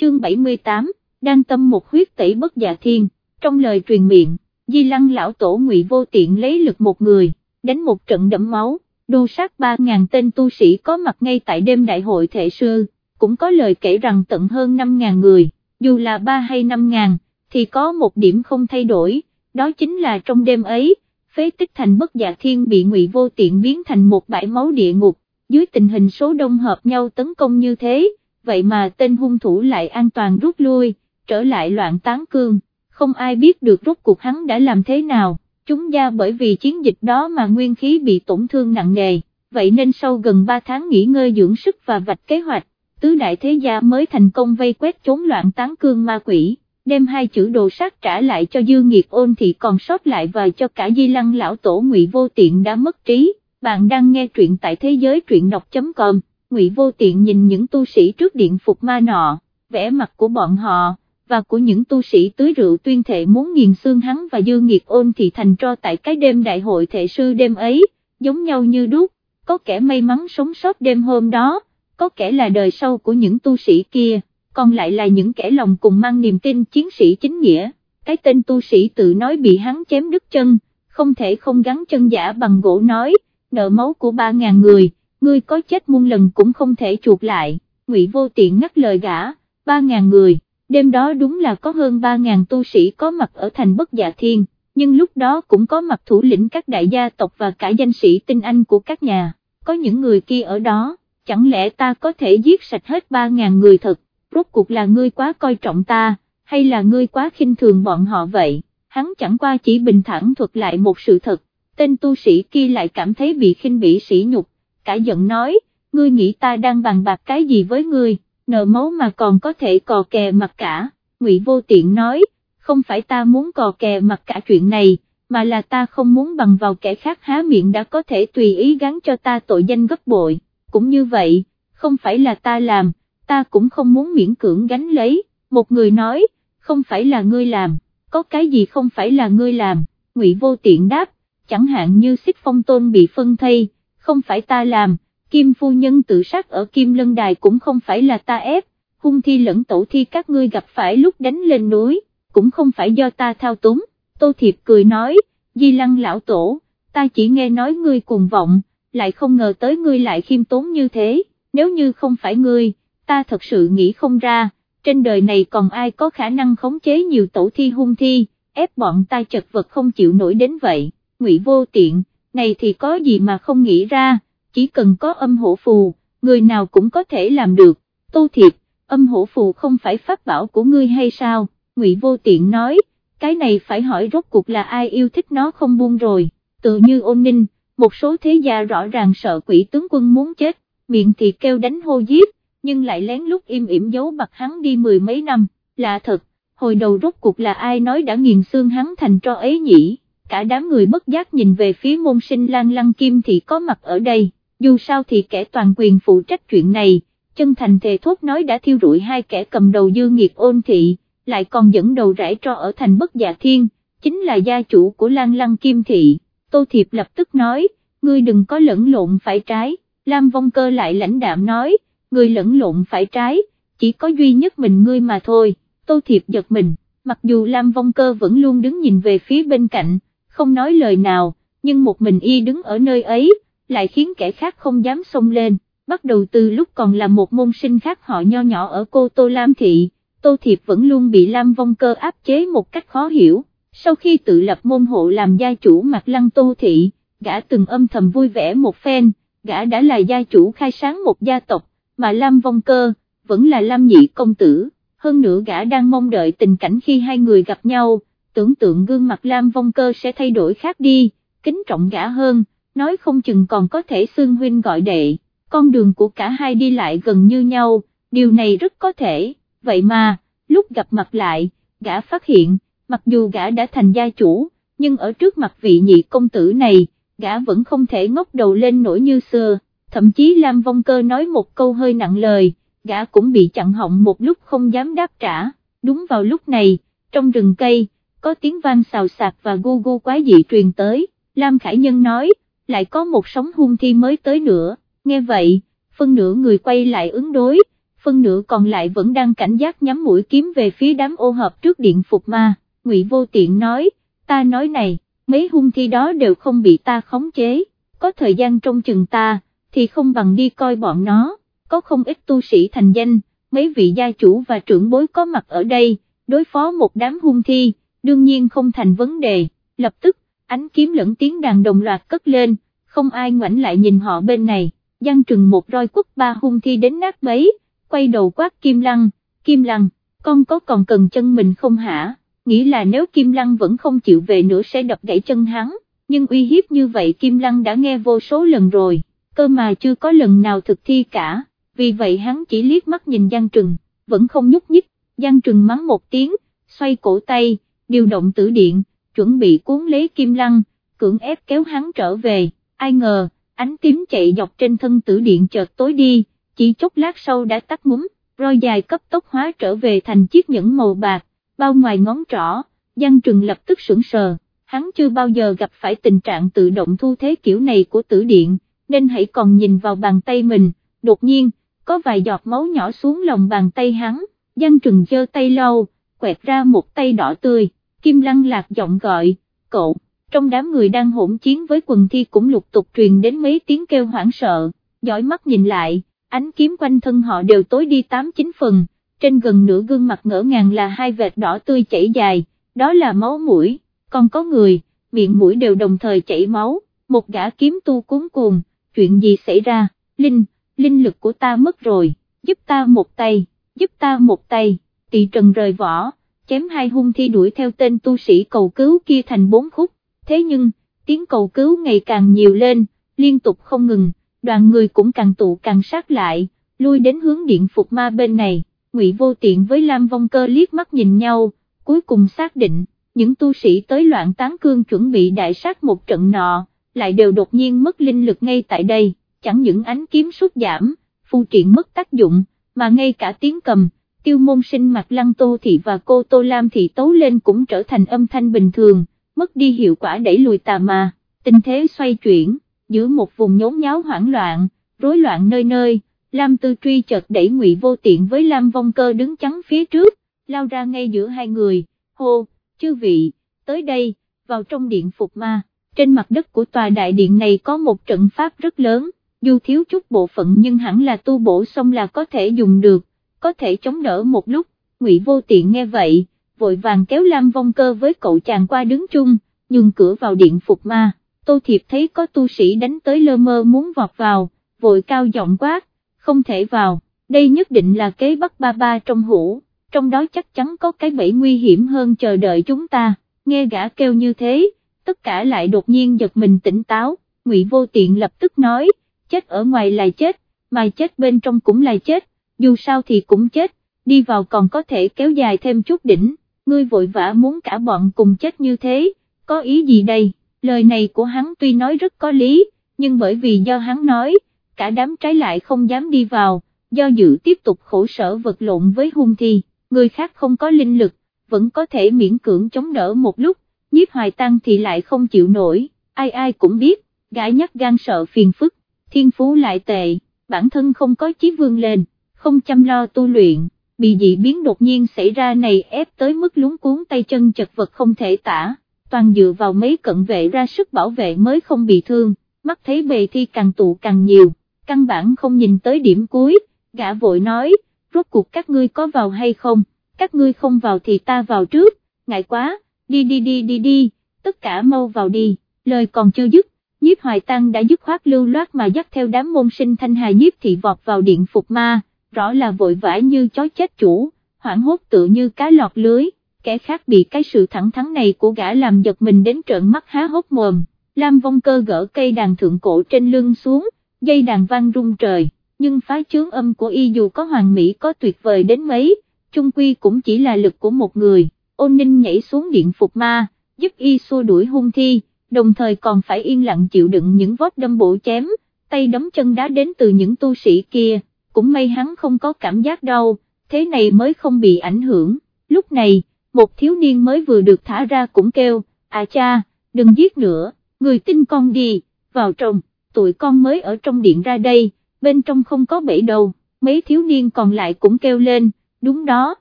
chương 78, đang tâm một huyết tẩy bất dạ thiên, trong lời truyền miệng, di lăng lão tổ ngụy vô tiện lấy lực một người, đánh một trận đẫm máu, đô sát 3.000 tên tu sĩ có mặt ngay tại đêm đại hội thể sư, cũng có lời kể rằng tận hơn 5.000 người, dù là 3 hay 5.000, thì có một điểm không thay đổi, đó chính là trong đêm ấy, phế tích thành bất dạ thiên bị ngụy vô tiện biến thành một bãi máu địa ngục, dưới tình hình số đông hợp nhau tấn công như thế, vậy mà tên hung thủ lại an toàn rút lui, trở lại loạn tán cương, không ai biết được rốt cuộc hắn đã làm thế nào, chúng gia bởi vì chiến dịch đó mà nguyên khí bị tổn thương nặng nề, vậy nên sau gần 3 tháng nghỉ ngơi dưỡng sức và vạch kế hoạch, tứ đại thế gia mới thành công vây quét trốn loạn tán cương ma quỷ đem hai chữ đồ sát trả lại cho dư nghiệt ôn thì còn sót lại và cho cả di lăng lão tổ ngụy vô tiện đã mất trí, bạn đang nghe truyện tại thế giới truyện đọc.com, ngụy vô tiện nhìn những tu sĩ trước điện phục ma nọ, vẻ mặt của bọn họ, và của những tu sĩ tưới rượu tuyên thệ muốn nghiền xương hắn và dư nghiệt ôn thì thành tro tại cái đêm đại hội thệ sư đêm ấy, giống nhau như đúc, có kẻ may mắn sống sót đêm hôm đó, có kẻ là đời sau của những tu sĩ kia còn lại là những kẻ lòng cùng mang niềm tin chiến sĩ chính nghĩa, cái tên tu sĩ tự nói bị hắn chém đứt chân, không thể không gắn chân giả bằng gỗ nói, nợ máu của ba ngàn người, ngươi có chết muôn lần cũng không thể chuộc lại, ngụy vô tiện ngắt lời gã, ba ngàn người, đêm đó đúng là có hơn ba ngàn tu sĩ có mặt ở thành bất dạ thiên, nhưng lúc đó cũng có mặt thủ lĩnh các đại gia tộc và cả danh sĩ tinh anh của các nhà, có những người kia ở đó, chẳng lẽ ta có thể giết sạch hết ba ngàn người thật, rốt cuộc là ngươi quá coi trọng ta, hay là ngươi quá khinh thường bọn họ vậy, hắn chẳng qua chỉ bình thản thuật lại một sự thật, tên tu sĩ kia lại cảm thấy bị khinh bỉ sỉ nhục, cả giận nói, ngươi nghĩ ta đang bàn bạc cái gì với ngươi, nợ máu mà còn có thể cò kè mặt cả, ngụy vô tiện nói, không phải ta muốn cò kè mặt cả chuyện này, mà là ta không muốn bằng vào kẻ khác há miệng đã có thể tùy ý gắn cho ta tội danh gấp bội, cũng như vậy, không phải là ta làm, ta cũng không muốn miễn cưỡng gánh lấy, một người nói, không phải là ngươi làm, có cái gì không phải là ngươi làm, ngụy vô tiện đáp, chẳng hạn như xích phong tôn bị phân thây, không phải ta làm, kim phu nhân tự sát ở kim lân đài cũng không phải là ta ép, hung thi lẫn tổ thi các ngươi gặp phải lúc đánh lên núi, cũng không phải do ta thao túng, tô thiệp cười nói, di lăng lão tổ, ta chỉ nghe nói ngươi cùng vọng, lại không ngờ tới ngươi lại khiêm tốn như thế, nếu như không phải ngươi, ta thật sự nghĩ không ra, trên đời này còn ai có khả năng khống chế nhiều tổ thi hung thi, ép bọn ta chật vật không chịu nổi đến vậy, ngụy vô tiện, này thì có gì mà không nghĩ ra, chỉ cần có âm hổ phù, người nào cũng có thể làm được, tô thiệp, âm hổ phù không phải pháp bảo của ngươi hay sao, ngụy vô tiện nói, cái này phải hỏi rốt cuộc là ai yêu thích nó không buông rồi, tự như ôn ninh, một số thế gia rõ ràng sợ quỷ tướng quân muốn chết, miệng thì kêu đánh hô giết, nhưng lại lén lút im ỉm giấu mặt hắn đi mười mấy năm, lạ thật, hồi đầu rốt cuộc là ai nói đã nghiền xương hắn thành tro ấy nhỉ, cả đám người bất giác nhìn về phía môn sinh lan lăng kim thì có mặt ở đây, dù sao thì kẻ toàn quyền phụ trách chuyện này, chân thành thề thốt nói đã thiêu rụi hai kẻ cầm đầu dư nghiệt ôn thị, lại còn dẫn đầu rải tro ở thành bất dạ thiên, chính là gia chủ của lan lăng kim thị, tô thiệp lập tức nói, ngươi đừng có lẫn lộn phải trái, Lam Vong Cơ lại lãnh đạm nói, người lẫn lộn phải trái, chỉ có duy nhất mình ngươi mà thôi, Tô Thiệp giật mình, mặc dù Lam Vong Cơ vẫn luôn đứng nhìn về phía bên cạnh, không nói lời nào, nhưng một mình y đứng ở nơi ấy, lại khiến kẻ khác không dám xông lên, bắt đầu từ lúc còn là một môn sinh khác họ nho nhỏ ở cô Tô Lam Thị, Tô Thiệp vẫn luôn bị Lam Vong Cơ áp chế một cách khó hiểu, sau khi tự lập môn hộ làm gia chủ mặt lăng Tô Thị, gã từng âm thầm vui vẻ một phen, gã đã là gia chủ khai sáng một gia tộc, mà Lam Vong Cơ, vẫn là Lam Nhị công tử, hơn nữa gã đang mong đợi tình cảnh khi hai người gặp nhau, tưởng tượng gương mặt Lam Vong Cơ sẽ thay đổi khác đi, kính trọng gã hơn, nói không chừng còn có thể xương huynh gọi đệ, con đường của cả hai đi lại gần như nhau, điều này rất có thể, vậy mà, lúc gặp mặt lại, gã phát hiện, mặc dù gã đã thành gia chủ, nhưng ở trước mặt vị nhị công tử này, gã vẫn không thể ngóc đầu lên nổi như xưa thậm chí Lam Vong Cơ nói một câu hơi nặng lời, gã cũng bị chặn họng một lúc không dám đáp trả, đúng vào lúc này, trong rừng cây, có tiếng vang xào sạc và gu gu quái dị truyền tới, Lam Khải Nhân nói, lại có một sóng hung thi mới tới nữa, nghe vậy, phân nửa người quay lại ứng đối, phân nửa còn lại vẫn đang cảnh giác nhắm mũi kiếm về phía đám ô hợp trước điện phục ma, Ngụy Vô Tiện nói, ta nói này, mấy hung thi đó đều không bị ta khống chế, có thời gian trong chừng ta, thì không bằng đi coi bọn nó, có không ít tu sĩ thành danh, mấy vị gia chủ và trưởng bối có mặt ở đây, đối phó một đám hung thi, đương nhiên không thành vấn đề, lập tức, ánh kiếm lẫn tiếng đàn đồng loạt cất lên, không ai ngoảnh lại nhìn họ bên này, Giang Trừng một roi quất ba hung thi đến nát bấy, quay đầu quát Kim Lăng, Kim Lăng, con có còn cần chân mình không hả, nghĩ là nếu Kim Lăng vẫn không chịu về nữa sẽ đập gãy chân hắn, nhưng uy hiếp như vậy Kim Lăng đã nghe vô số lần rồi, cơ mà chưa có lần nào thực thi cả, vì vậy hắn chỉ liếc mắt nhìn Giang Trừng, vẫn không nhúc nhích, Giang Trừng mắng một tiếng, xoay cổ tay, điều động tử điện, chuẩn bị cuốn lấy Kim Lăng, cưỡng ép kéo hắn trở về, ai ngờ, ánh tím chạy dọc trên thân tử điện chợt tối đi, chỉ chốc lát sau đã tắt ngúm, roi dài cấp tốc hóa trở về thành chiếc nhẫn màu bạc, bao ngoài ngón trỏ, Giang Trừng lập tức sững sờ, hắn chưa bao giờ gặp phải tình trạng tự động thu thế kiểu này của tử điện, nên hãy còn nhìn vào bàn tay mình, đột nhiên, có vài giọt máu nhỏ xuống lòng bàn tay hắn, Giang Trừng giơ tay lau, quẹt ra một tay đỏ tươi, Kim Lăng lạc giọng gọi, cậu, trong đám người đang hỗn chiến với quần thi cũng lục tục truyền đến mấy tiếng kêu hoảng sợ, dõi mắt nhìn lại, ánh kiếm quanh thân họ đều tối đi tám chín phần, trên gần nửa gương mặt ngỡ ngàng là hai vệt đỏ tươi chảy dài, đó là máu mũi, còn có người, miệng mũi đều đồng thời chảy máu, một gã kiếm tu cuốn cuồng, chuyện gì xảy ra, Linh, linh lực của ta mất rồi, giúp ta một tay, giúp ta một tay, tỷ trần rời vỏ, chém hai hung thi đuổi theo tên tu sĩ cầu cứu kia thành bốn khúc, thế nhưng, tiếng cầu cứu ngày càng nhiều lên, liên tục không ngừng, đoàn người cũng càng tụ càng sát lại, lui đến hướng điện phục ma bên này, ngụy vô tiện với Lam Vong Cơ liếc mắt nhìn nhau, cuối cùng xác định, những tu sĩ tới loạn tán cương chuẩn bị đại sát một trận nọ, lại đều đột nhiên mất linh lực ngay tại đây, chẳng những ánh kiếm sút giảm, phu triện mất tác dụng, mà ngay cả tiếng cầm, tiêu môn sinh mặt lăng tô thị và cô tô lam thị tấu lên cũng trở thành âm thanh bình thường, mất đi hiệu quả đẩy lùi tà ma, tình thế xoay chuyển, giữa một vùng nhốn nháo hoảng loạn, rối loạn nơi nơi, Lam Tư Truy chợt đẩy ngụy vô tiện với Lam Vong Cơ đứng chắn phía trước, lao ra ngay giữa hai người, hô, chư vị, tới đây, vào trong điện phục ma, trên mặt đất của tòa đại điện này có một trận pháp rất lớn, dù thiếu chút bộ phận nhưng hẳn là tu bổ xong là có thể dùng được, có thể chống đỡ một lúc, ngụy vô tiện nghe vậy, vội vàng kéo Lam Vong Cơ với cậu chàng qua đứng chung, nhường cửa vào điện phục ma, Tô Thiệp thấy có tu sĩ đánh tới lơ mơ muốn vọt vào, vội cao giọng quát, không thể vào, đây nhất định là kế bắt ba ba trong hũ, trong đó chắc chắn có cái bẫy nguy hiểm hơn chờ đợi chúng ta, nghe gã kêu như thế, tất cả lại đột nhiên giật mình tỉnh táo, Ngụy Vô Tiện lập tức nói, chết ở ngoài là chết, mà chết bên trong cũng là chết, dù sao thì cũng chết, đi vào còn có thể kéo dài thêm chút đỉnh, ngươi vội vã muốn cả bọn cùng chết như thế, có ý gì đây, lời này của hắn tuy nói rất có lý, nhưng bởi vì do hắn nói, cả đám trái lại không dám đi vào, do dự tiếp tục khổ sở vật lộn với hung thi, người khác không có linh lực, vẫn có thể miễn cưỡng chống đỡ một lúc, nhiếp hoài tăng thì lại không chịu nổi, ai ai cũng biết, gã nhắc gan sợ phiền phức, thiên phú lại tệ, bản thân không có chí vương lên, không chăm lo tu luyện, bị dị biến đột nhiên xảy ra này ép tới mức lúng cuốn tay chân chật vật không thể tả, toàn dựa vào mấy cận vệ ra sức bảo vệ mới không bị thương, mắt thấy bề thi càng tụ càng nhiều, căn bản không nhìn tới điểm cuối, gã vội nói, rốt cuộc các ngươi có vào hay không, các ngươi không vào thì ta vào trước, ngại quá, đi đi đi đi đi, tất cả mau vào đi, lời còn chưa dứt, nhiếp hoài tăng đã dứt khoát lưu loát mà dắt theo đám môn sinh thanh hà nhiếp thị vọt vào điện phục ma, rõ là vội vã như chó chết chủ, hoảng hốt tự như cá lọt lưới, kẻ khác bị cái sự thẳng thắn này của gã làm giật mình đến trợn mắt há hốc mồm, Lam Vong Cơ gỡ cây đàn thượng cổ trên lưng xuống, dây đàn vang rung trời, nhưng phá chướng âm của y dù có hoàng mỹ có tuyệt vời đến mấy, chung quy cũng chỉ là lực của một người, ôn ninh nhảy xuống điện phục ma, giúp y xua đuổi hung thi, đồng thời còn phải yên lặng chịu đựng những vót đâm bổ chém, tay đấm chân đá đến từ những tu sĩ kia, cũng may hắn không có cảm giác đau, thế này mới không bị ảnh hưởng, lúc này, một thiếu niên mới vừa được thả ra cũng kêu, à cha, đừng giết nữa, người tin con đi, vào trong, tụi con mới ở trong điện ra đây, bên trong không có bể đâu, mấy thiếu niên còn lại cũng kêu lên, đúng đó,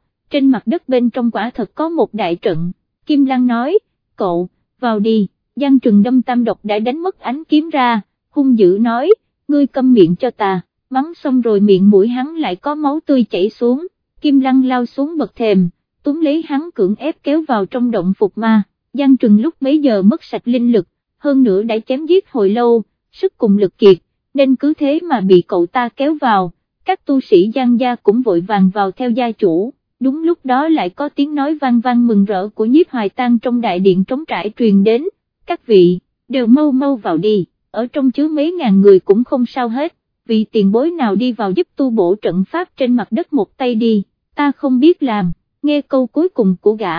trên mặt đất bên trong quả thật có một đại trận, Kim Lăng nói, cậu, vào đi, Giang Trừng đâm tam độc đã đánh mất ánh kiếm ra, hung dữ nói, ngươi câm miệng cho ta, mắng xong rồi miệng mũi hắn lại có máu tươi chảy xuống, Kim Lăng lao xuống bậc thềm, túm lấy hắn cưỡng ép kéo vào trong động phục ma, Giang Trừng lúc bấy giờ mất sạch linh lực, hơn nữa đã chém giết hồi lâu, sức cùng lực kiệt, nên cứ thế mà bị cậu ta kéo vào, các tu sĩ Giang gia cũng vội vàng vào theo gia chủ, đúng lúc đó lại có tiếng nói vang vang mừng rỡ của nhiếp hoài tang trong đại điện trống trải truyền đến, các vị, đều mau mau vào đi, ở trong chứa mấy ngàn người cũng không sao hết, vì tiền bối nào đi vào giúp tu bổ trận pháp trên mặt đất một tay đi, ta không biết làm, nghe câu cuối cùng của gã,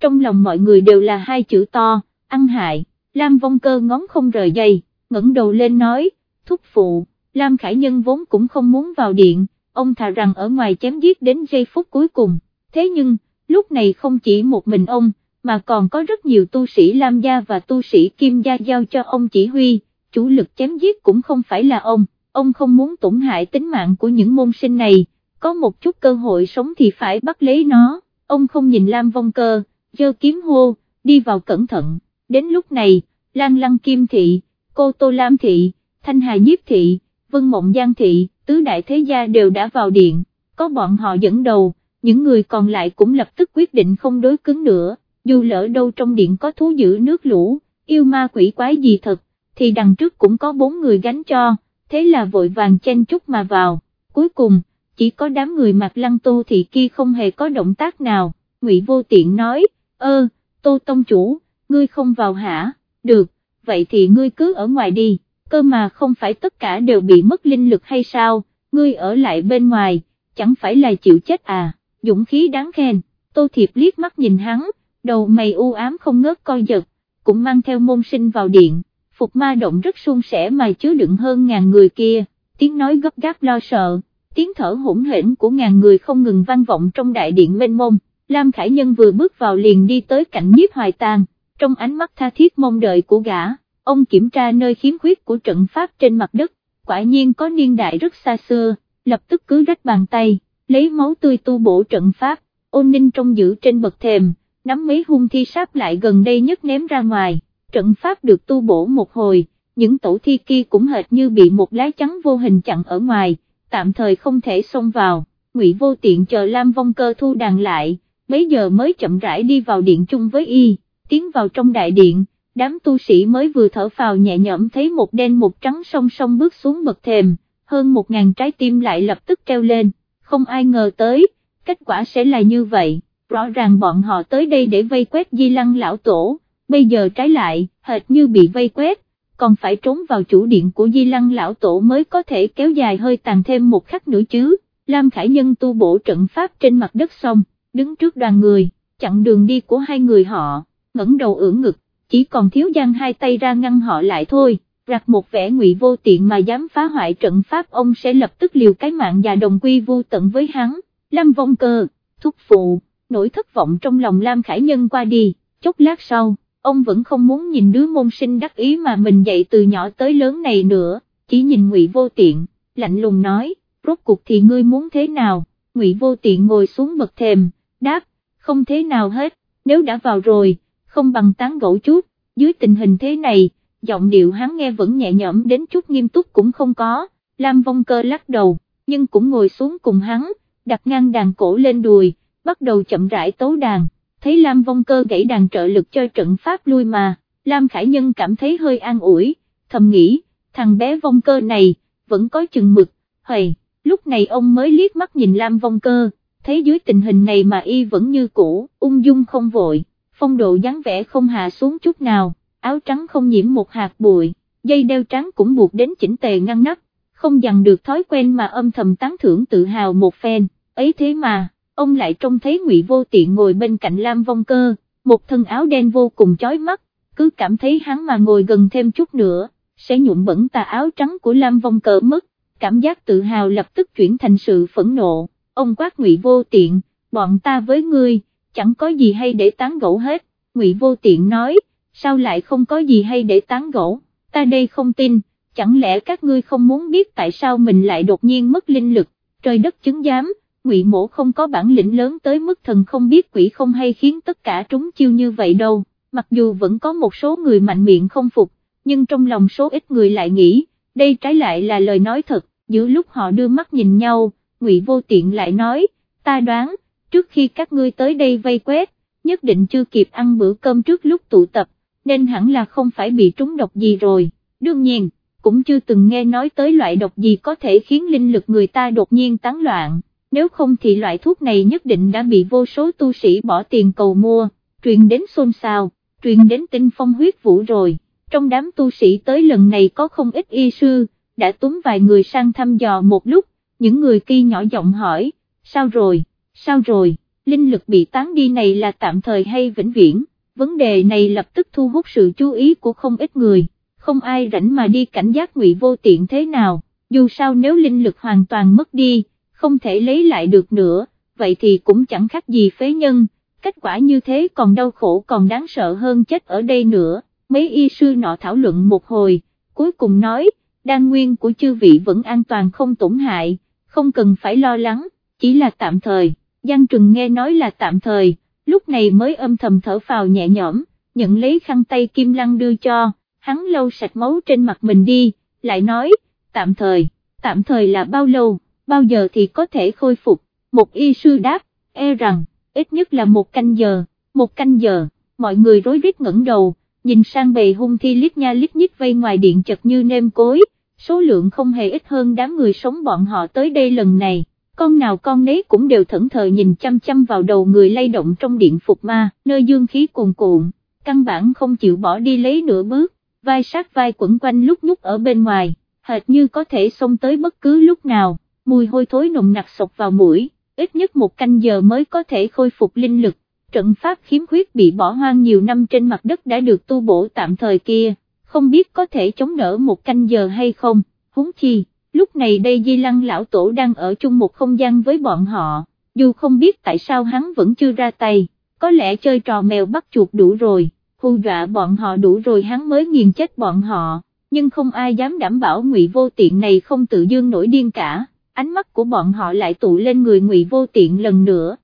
trong lòng mọi người đều là hai chữ to, ăn hại, Lam Vong Cơ ngón không rời dây, ngẩng đầu lên nói, thúc phụ, Lam Khải Nhân vốn cũng không muốn vào điện, ông thà rằng ở ngoài chém giết đến giây phút cuối cùng, thế nhưng, lúc này không chỉ một mình ông, mà còn có rất nhiều tu sĩ Lam Gia và tu sĩ Kim Gia giao cho ông chỉ huy, chủ lực chém giết cũng không phải là ông, ông không muốn tổn hại tính mạng của những môn sinh này, có một chút cơ hội sống thì phải bắt lấy nó, ông không nhìn Lam Vong Cơ, dơ kiếm hô, đi vào cẩn thận, đến lúc này, Lan Lăng Kim Thị, Cô Tô Lam Thị, Thanh Hà Nhiếp Thị, Vân Mộng Giang Thị, tứ đại thế gia đều đã vào điện, có bọn họ dẫn đầu, những người còn lại cũng lập tức quyết định không đối cứng nữa, dù lỡ đâu trong điện có thú giữ nước lũ, yêu ma quỷ quái gì thật, thì đằng trước cũng có bốn người gánh cho, thế là vội vàng chen chúc mà vào, cuối cùng, chỉ có đám người mặc lăng tô thị kia không hề có động tác nào, ngụy vô tiện nói, ơ, tô tông chủ, ngươi không vào hả, được, vậy thì ngươi cứ ở ngoài đi, cơ mà không phải tất cả đều bị mất linh lực hay sao, ngươi ở lại bên ngoài, chẳng phải là chịu chết à, dũng khí đáng khen, tô thiệp liếc mắt nhìn hắn, đầu mày u ám không ngớt coi giật, cũng mang theo môn sinh vào điện, phục ma động rất suôn sẻ mà chứa đựng hơn ngàn người kia, tiếng nói gấp gáp lo sợ, tiếng thở hỗn hển của ngàn người không ngừng vang vọng trong đại điện mênh mông, Lam Khải Nhân vừa bước vào liền đi tới cạnh nhiếp hoài Tàng. trong ánh mắt tha thiết mong đợi của gã, ông kiểm tra nơi khiếm khuyết của trận pháp trên mặt đất, quả nhiên có niên đại rất xa xưa, lập tức cứ rách bàn tay, lấy máu tươi tu bổ trận pháp, ôn ninh trong giữ trên bậc thềm, nắm mấy hung thi sáp lại gần đây nhất ném ra ngoài, trận pháp được tu bổ một hồi, những tổ thi kia cũng hệt như bị một lá chắn vô hình chặn ở ngoài, tạm thời không thể xông vào, ngụy vô tiện chờ Lam Vong Cơ thu đàn lại, mấy giờ mới chậm rãi đi vào điện chung với y, tiến vào trong đại điện, đám tu sĩ mới vừa thở phào nhẹ nhõm thấy một đen một trắng song song bước xuống bậc thềm, hơn một ngàn trái tim lại lập tức treo lên, không ai ngờ tới, kết quả sẽ là như vậy, rõ ràng bọn họ tới đây để vây quét di lăng lão tổ, bây giờ trái lại, hệt như bị vây quét, còn phải trốn vào chủ điện của di lăng lão tổ mới có thể kéo dài hơi tàn thêm một khắc nữa chứ, Lam Khải Nhân tu bổ trận pháp trên mặt đất xong, đứng trước đoàn người, chặn đường đi của hai người họ, ngẩng đầu ưỡn ngực, chỉ còn thiếu giang hai tay ra ngăn họ lại thôi, rạc một vẻ ngụy vô tiện mà dám phá hoại trận pháp ông sẽ lập tức liều cái mạng và đồng quy vô tận với hắn, Lam Vong Cơ, thúc phụ, nỗi thất vọng trong lòng Lam Khải Nhân qua đi, chốc lát sau, ông vẫn không muốn nhìn đứa môn sinh đắc ý mà mình dạy từ nhỏ tới lớn này nữa, chỉ nhìn ngụy vô tiện, lạnh lùng nói, rốt cuộc thì ngươi muốn thế nào, ngụy vô tiện ngồi xuống bậc thềm, đáp, không thế nào hết, nếu đã vào rồi, không bằng tán gẫu chút, dưới tình hình thế này, giọng điệu hắn nghe vẫn nhẹ nhõm đến chút nghiêm túc cũng không có, Lam Vong Cơ lắc đầu, nhưng cũng ngồi xuống cùng hắn, đặt ngang đàn cổ lên đùi, bắt đầu chậm rãi tấu đàn, thấy Lam Vong Cơ gãy đàn trợ lực cho trận pháp lui mà, Lam Khải Nhân cảm thấy hơi an ủi, thầm nghĩ, thằng bé Vong Cơ này, vẫn có chừng mực, hầy, lúc này ông mới liếc mắt nhìn Lam Vong Cơ, thấy dưới tình hình này mà y vẫn như cũ, ung dung không vội, phong độ dáng vẻ không hạ xuống chút nào, áo trắng không nhiễm một hạt bụi, dây đeo trắng cũng buộc đến chỉnh tề ngăn nắp, không dằn được thói quen mà âm thầm tán thưởng tự hào một phen, ấy thế mà, ông lại trông thấy ngụy vô tiện ngồi bên cạnh Lam Vong Cơ, một thân áo đen vô cùng chói mắt, cứ cảm thấy hắn mà ngồi gần thêm chút nữa, sẽ nhuộm bẩn tà áo trắng của Lam Vong Cơ mất, cảm giác tự hào lập tức chuyển thành sự phẫn nộ, ông quát ngụy vô tiện, bọn ta với ngươi, chẳng có gì hay để tán gẫu hết, ngụy vô tiện nói, sao lại không có gì hay để tán gẫu, ta đây không tin, chẳng lẽ các ngươi không muốn biết tại sao mình lại đột nhiên mất linh lực, trời đất chứng giám, ngụy mổ không có bản lĩnh lớn tới mức thần không biết quỷ không hay khiến tất cả trúng chiêu như vậy đâu, mặc dù vẫn có một số người mạnh miệng không phục, nhưng trong lòng số ít người lại nghĩ, đây trái lại là lời nói thật, giữa lúc họ đưa mắt nhìn nhau, ngụy vô tiện lại nói, ta đoán, trước khi các ngươi tới đây vây quét, nhất định chưa kịp ăn bữa cơm trước lúc tụ tập, nên hẳn là không phải bị trúng độc gì rồi, đương nhiên, cũng chưa từng nghe nói tới loại độc gì có thể khiến linh lực người ta đột nhiên tán loạn, nếu không thì loại thuốc này nhất định đã bị vô số tu sĩ bỏ tiền cầu mua, truyền đến xôn xao, truyền đến tinh phong huyết vũ rồi, trong đám tu sĩ tới lần này có không ít y sư, đã túm vài người sang thăm dò một lúc, những người kia nhỏ giọng hỏi, sao rồi, sao rồi, linh lực bị tán đi này là tạm thời hay vĩnh viễn, vấn đề này lập tức thu hút sự chú ý của không ít người, không ai rảnh mà đi cảnh giác ngụy vô tiện thế nào, dù sao nếu linh lực hoàn toàn mất đi, không thể lấy lại được nữa, vậy thì cũng chẳng khác gì phế nhân, kết quả như thế còn đau khổ còn đáng sợ hơn chết ở đây nữa, mấy y sư nọ thảo luận một hồi, cuối cùng nói, đan nguyên của chư vị vẫn an toàn không tổn hại, không cần phải lo lắng, chỉ là tạm thời, Giang Trừng nghe nói là tạm thời, lúc này mới âm thầm thở phào nhẹ nhõm, nhận lấy khăn tay Kim Lăng đưa cho, hắn lâu sạch máu trên mặt mình đi, lại nói, tạm thời, tạm thời là bao lâu, bao giờ thì có thể khôi phục, một y sư đáp, e rằng, ít nhất là một canh giờ, một canh giờ, mọi người rối rít ngẩng đầu, nhìn sang bầy hung thi lít nha lít nhít vây ngoài điện chật như nêm cối, số lượng không hề ít hơn đám người sống bọn họ tới đây lần này, con nào con nấy cũng đều thẫn thờ nhìn chăm chăm vào đầu người lay động trong điện phục ma, nơi dương khí cuồn cuộn, căn bản không chịu bỏ đi lấy nửa bước, vai sát vai quẩn quanh lúc nhúc ở bên ngoài, hệt như có thể xông tới bất cứ lúc nào, mùi hôi thối nồng nặc sộc vào mũi, ít nhất một canh giờ mới có thể khôi phục linh lực, trận pháp khiếm khuyết bị bỏ hoang nhiều năm trên mặt đất đã được tu bổ tạm thời kia, không biết có thể chống đỡ một canh giờ hay không, huống chi, lúc này đây Di Lăng lão tổ đang ở chung một không gian với bọn họ, dù không biết tại sao hắn vẫn chưa ra tay, có lẽ chơi trò mèo bắt chuột đủ rồi, hù dọa bọn họ đủ rồi hắn mới nghiền chết bọn họ, nhưng không ai dám đảm bảo ngụy vô tiện này không tự dương nổi điên cả, ánh mắt của bọn họ lại tụ lên người ngụy vô tiện lần nữa,